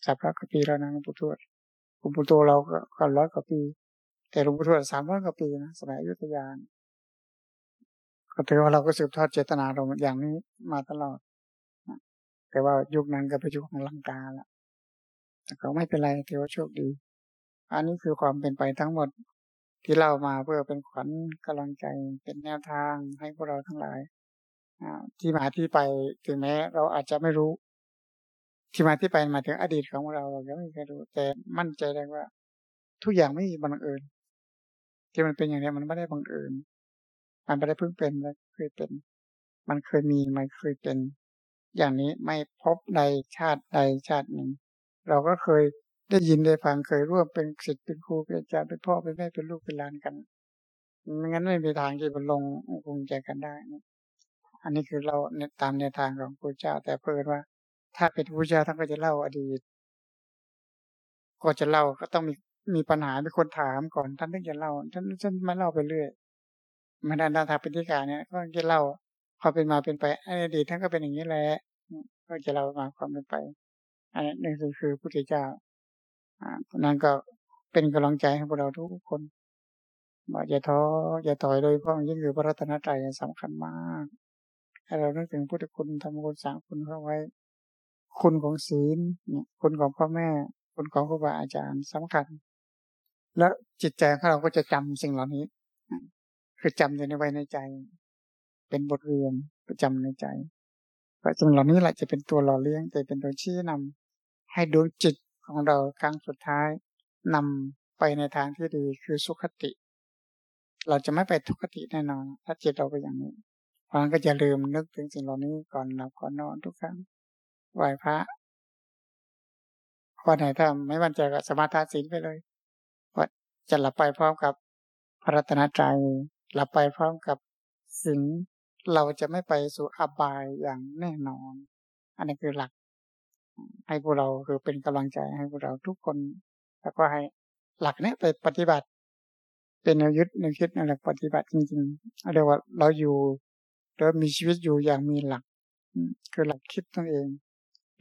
สามร้อยกว่าปีแล้วนะหลวงปู่ทวดหลวงปู่โตเราก็ก็ร้อยกว่าปี แต่หลวงปู่ทวดสามร้อยกว่าปีนะสมัยอยุธยาก็ถือว่าเราก็สืบทอดเจตนาเราอย่างนี้มาตลอดแต่ว่ายุคนั้นก็เป็นยุคของลังกาละแต่ก็ไม่เป็นไรถือว่าโชคดี อันนี้คือความเป็นไปทั้งหมดที่เล่ามาเพื่อเป็นขวัญกำลังใจเป็นแนวทางให้พวกเราทั้งหลายที่มาที่ไปถึงแม้เราอาจจะไม่รู้ ที่มาที่ไปมาถึงอดีตของเราเราก็ไม่เคยรู้ แต่มั่นใจได้ว่า ทุกอย่างไม่มีบังเอิญ ที่มันเป็นอย่างนี้มันไม่ได้บังเอิญมันไม่ได้เพิ่งเป็นแล้วเคยเป็น มันเคยมีมันเคยเป็น อย่างนี้ไม่พบใดชาติใดชาติหนึ่ง เราก็เคยได้ยินได้ฟังเคยร่วมเป็นศิษย์เป็นครูเป็นอาจารย์เป็นพ่อเป็นแม่เป็นลูกเป็นหลานกันไม่งั้นไม่มีทางที่จะลงคงใจกันได้นะอันนี้คือเราตามแนวทางของพระเจ้า แต่เพิ่นว่า ถ้าเป็นพระเจ้าท่านก็จะเล่าอดีต ก็จะเล่าก็ต้องมี มีปัญหามีคนถามก่อนท่านถึงจะเล่าท่านท่านมาเล่าไปเรื่อยมาด้านทางปฏิการเนี่ยก็จะเล่าความเป็นมาเป็นไปอดีตท่านก็เป็นอย่างนี้แหละก็จะเล่ามาความเป็นไป อันนี้นึ่งคือพระพุทธเจ้า อ่านั้นก็เป็นกำลังใจให้พวกเราทุกคนบอกอย่าท้ออย่าต่อยโดยเพราะยิ่งคือพระรัตนตรัยสำคัญมากให้เรานึกถึงพุทธคุณทำคุณสามคุณเข้าไว้ คุณของศีลเนี่ยคุณของพ่อแม่ คุณของครูบาอาจารย์สำคัญ แล้วจิตใจของเราก็จะจำสิ่งเหล่านี้ คือจำอยู่ในไว้ในใจ เป็นบทเรียนประจำในใจเพราะสิ่งเหล่านี้แหละจะเป็นตัวหล่อเลี้ยงจะเป็นตัวชี้นำให้ดวงจิตของเราครั้งสุดท้ายนำไปในทางที่ดีคือสุขติ เราจะไม่ไปทุกขติแน่นอน ถ้าจิตเราไปอย่างนี้เพราะนั้นก็จะลืมนึกถึงสิ่งเหล่านี้ก่อนหลับก่อนนอนทุกครั้งไหว้พระวันไหนถ้าไม่มั่นใจก็สมาทานศีลไปเลยว่า จะหลับไปพร้อมกับพระรัตนตรัยหลับไปพร้อมกับสิ่งเราจะไม่ไปสู่อบายอย่างแน่นอน อันนี้คือหลัก ให้พวกเราคือเป็นกำลังใจให้พวกเราทุกคน แล้วก็ให้หลักเนี้ยไปปฏิบัติ เป็นแนวยึดแนวคิดแนวหลักปฏิบัติจริงๆเรียกว่าเราอยู่แล้วมีชีวิตอยู่อย่างมีหลัก คือหลักคิดตัวเอง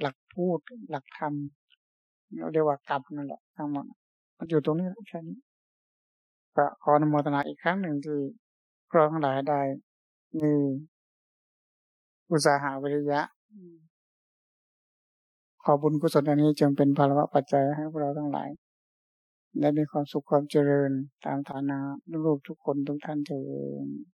หลักพูดหลักทำเราเรียกว่ากรรมนั่นแหละทั้งหมดมันอยู่ตรงนี้แค่นี้ ก็ขออนุโมทนาอีกครั้งหนึ่งที่ครองหลายได้มีอุตสาหะวิริยะ ขอบุญกุศลอันนี้จึงเป็นภาระปัจจัยให้พวกเราทั้งหลายได้มีความสุขความเจริญตามฐานะลูกทุกคนทุกท่านเถิด